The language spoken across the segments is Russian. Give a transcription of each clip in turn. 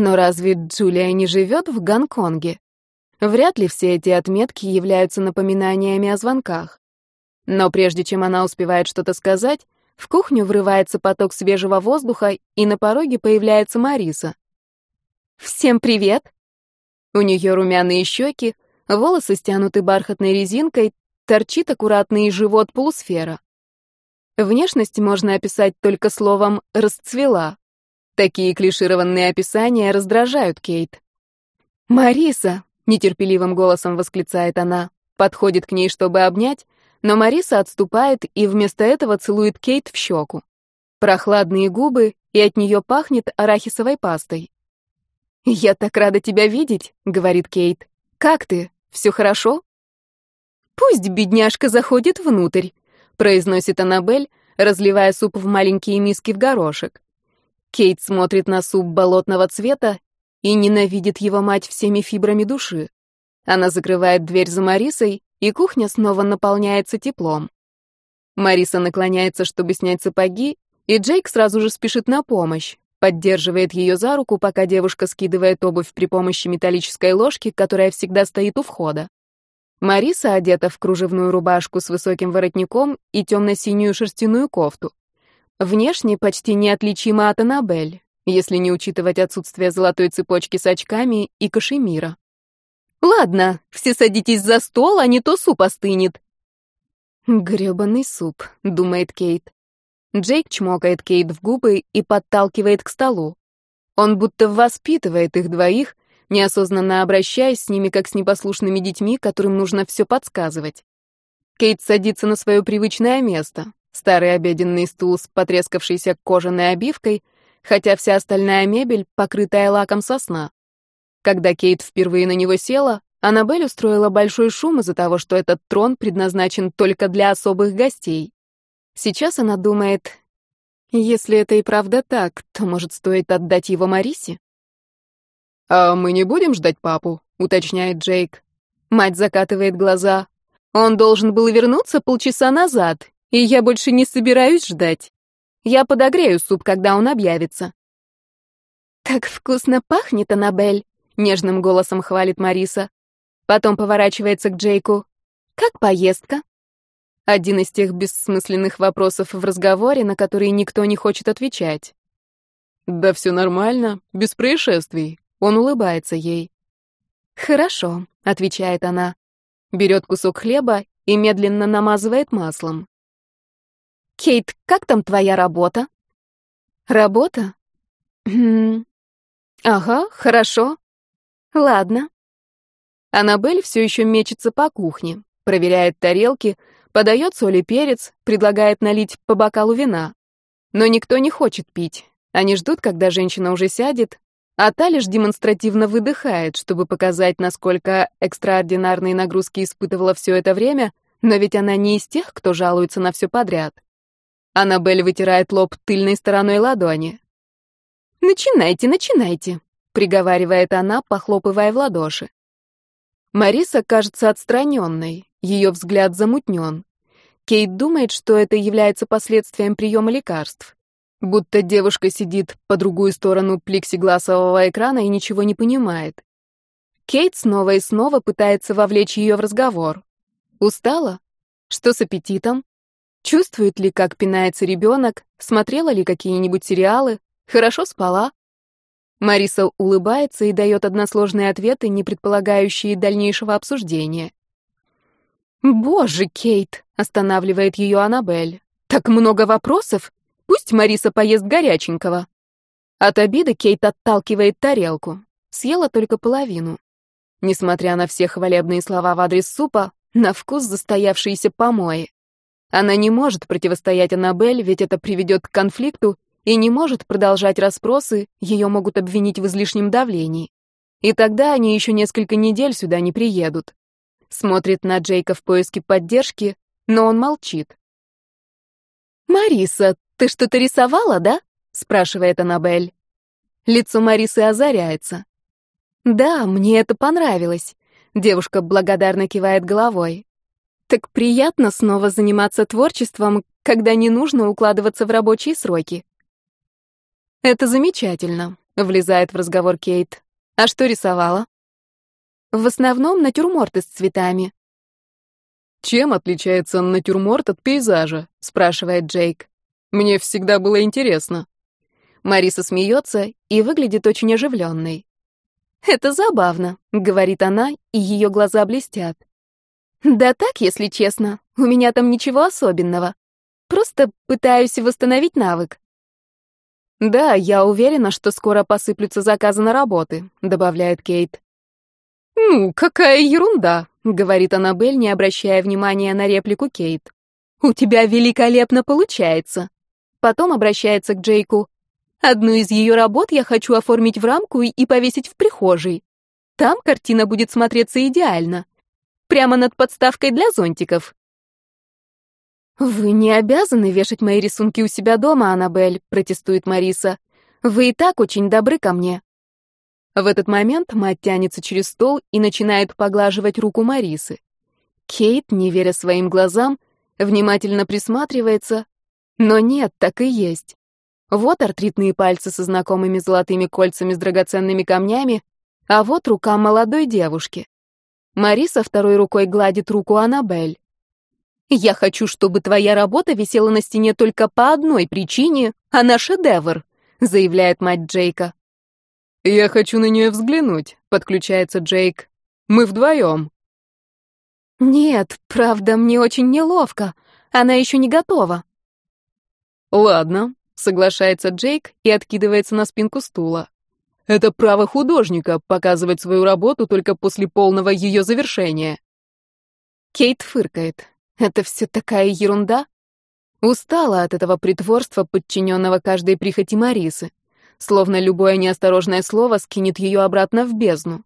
Но разве Джулия не живет в Гонконге? Вряд ли все эти отметки являются напоминаниями о звонках. Но прежде чем она успевает что-то сказать, в кухню врывается поток свежего воздуха, и на пороге появляется Мариса. «Всем привет!» У нее румяные щеки, волосы стянуты бархатной резинкой, торчит аккуратный живот полусфера. Внешность можно описать только словом «расцвела». Такие клишированные описания раздражают Кейт. «Мариса!» — нетерпеливым голосом восклицает она, подходит к ней, чтобы обнять, но Мариса отступает и вместо этого целует Кейт в щеку. Прохладные губы, и от нее пахнет арахисовой пастой. «Я так рада тебя видеть», — говорит Кейт. «Как ты? Все хорошо?» «Пусть бедняжка заходит внутрь», — произносит Аннабель, разливая суп в маленькие миски в горошек. Кейт смотрит на суп болотного цвета и ненавидит его мать всеми фибрами души. Она закрывает дверь за Марисой, и кухня снова наполняется теплом. Мариса наклоняется, чтобы снять сапоги, и Джейк сразу же спешит на помощь поддерживает ее за руку, пока девушка скидывает обувь при помощи металлической ложки, которая всегда стоит у входа. Мариса одета в кружевную рубашку с высоким воротником и темно-синюю шерстяную кофту. Внешне почти неотличима от Аннабель, если не учитывать отсутствие золотой цепочки с очками и кашемира. «Ладно, все садитесь за стол, а не то суп остынет». «Грёбаный суп», — думает Кейт. Джейк чмокает Кейт в губы и подталкивает к столу. Он будто воспитывает их двоих, неосознанно обращаясь с ними как с непослушными детьми, которым нужно все подсказывать. Кейт садится на свое привычное место. Старый обеденный стул с потрескавшейся кожаной обивкой, хотя вся остальная мебель покрытая лаком сосна. Когда Кейт впервые на него села, Аннабель устроила большой шум из-за того, что этот трон предназначен только для особых гостей. Сейчас она думает, если это и правда так, то, может, стоит отдать его Марисе? «А мы не будем ждать папу?» — уточняет Джейк. Мать закатывает глаза. «Он должен был вернуться полчаса назад, и я больше не собираюсь ждать. Я подогрею суп, когда он объявится». «Как вкусно пахнет, Аннабель!» — нежным голосом хвалит Мариса. Потом поворачивается к Джейку. «Как поездка?» Один из тех бессмысленных вопросов в разговоре, на которые никто не хочет отвечать. «Да все нормально, без происшествий», — он улыбается ей. «Хорошо», — отвечает она. Берет кусок хлеба и медленно намазывает маслом. «Кейт, как там твоя работа?» «Работа?» «Хм... Ага, хорошо. Ладно». Аннабель все еще мечется по кухне, проверяет тарелки, Подает соль и перец, предлагает налить по бокалу вина. Но никто не хочет пить. Они ждут, когда женщина уже сядет, а та лишь демонстративно выдыхает, чтобы показать, насколько экстраординарные нагрузки испытывала все это время, но ведь она не из тех, кто жалуется на все подряд. Аннабель вытирает лоб тыльной стороной ладони. «Начинайте, начинайте», — приговаривает она, похлопывая в ладоши. Мариса кажется отстраненной, ее взгляд замутнен. Кейт думает, что это является последствием приема лекарств. Будто девушка сидит по другую сторону плексигласового экрана и ничего не понимает. Кейт снова и снова пытается вовлечь ее в разговор. Устала? Что с аппетитом? Чувствует ли, как пинается ребенок? Смотрела ли какие-нибудь сериалы? Хорошо спала? Мариса улыбается и дает односложные ответы, не предполагающие дальнейшего обсуждения. «Боже, Кейт!» — останавливает ее Аннабель. «Так много вопросов? Пусть Мариса поест горяченького». От обиды Кейт отталкивает тарелку. Съела только половину. Несмотря на все хвалебные слова в адрес супа, на вкус застоявшиеся помои. Она не может противостоять Аннабель, ведь это приведет к конфликту, и не может продолжать расспросы, ее могут обвинить в излишнем давлении. И тогда они еще несколько недель сюда не приедут смотрит на Джейка в поиске поддержки, но он молчит. «Мариса, ты что-то рисовала, да?» — спрашивает Аннабель. Лицо Марисы озаряется. «Да, мне это понравилось», — девушка благодарно кивает головой. «Так приятно снова заниматься творчеством, когда не нужно укладываться в рабочие сроки». «Это замечательно», — влезает в разговор Кейт. «А что рисовала?» «В основном натюрморты с цветами». «Чем отличается натюрморт от пейзажа?» — спрашивает Джейк. «Мне всегда было интересно». Мариса смеется и выглядит очень оживленной. «Это забавно», — говорит она, и ее глаза блестят. «Да так, если честно, у меня там ничего особенного. Просто пытаюсь восстановить навык». «Да, я уверена, что скоро посыплются заказы на работы», — добавляет Кейт. «Ну, какая ерунда», — говорит Аннабель, не обращая внимания на реплику Кейт. «У тебя великолепно получается». Потом обращается к Джейку. «Одну из ее работ я хочу оформить в рамку и повесить в прихожей. Там картина будет смотреться идеально. Прямо над подставкой для зонтиков». «Вы не обязаны вешать мои рисунки у себя дома, Аннабель», — протестует Мариса. «Вы и так очень добры ко мне». В этот момент мать тянется через стол и начинает поглаживать руку Марисы. Кейт, не веря своим глазам, внимательно присматривается, но нет, так и есть. Вот артритные пальцы со знакомыми золотыми кольцами с драгоценными камнями, а вот рука молодой девушки. Мариса второй рукой гладит руку Аннабель. Я хочу, чтобы твоя работа висела на стене только по одной причине, она шедевр, заявляет мать Джейка. Я хочу на нее взглянуть, подключается Джейк. Мы вдвоем. Нет, правда, мне очень неловко. Она еще не готова. Ладно, соглашается Джейк и откидывается на спинку стула. Это право художника показывать свою работу только после полного ее завершения. Кейт фыркает. Это все такая ерунда. Устала от этого притворства, подчиненного каждой прихоти Марисы. Словно любое неосторожное слово скинет ее обратно в бездну.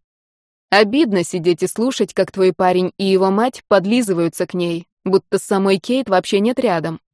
Обидно сидеть и слушать, как твой парень и его мать подлизываются к ней, будто самой Кейт вообще нет рядом.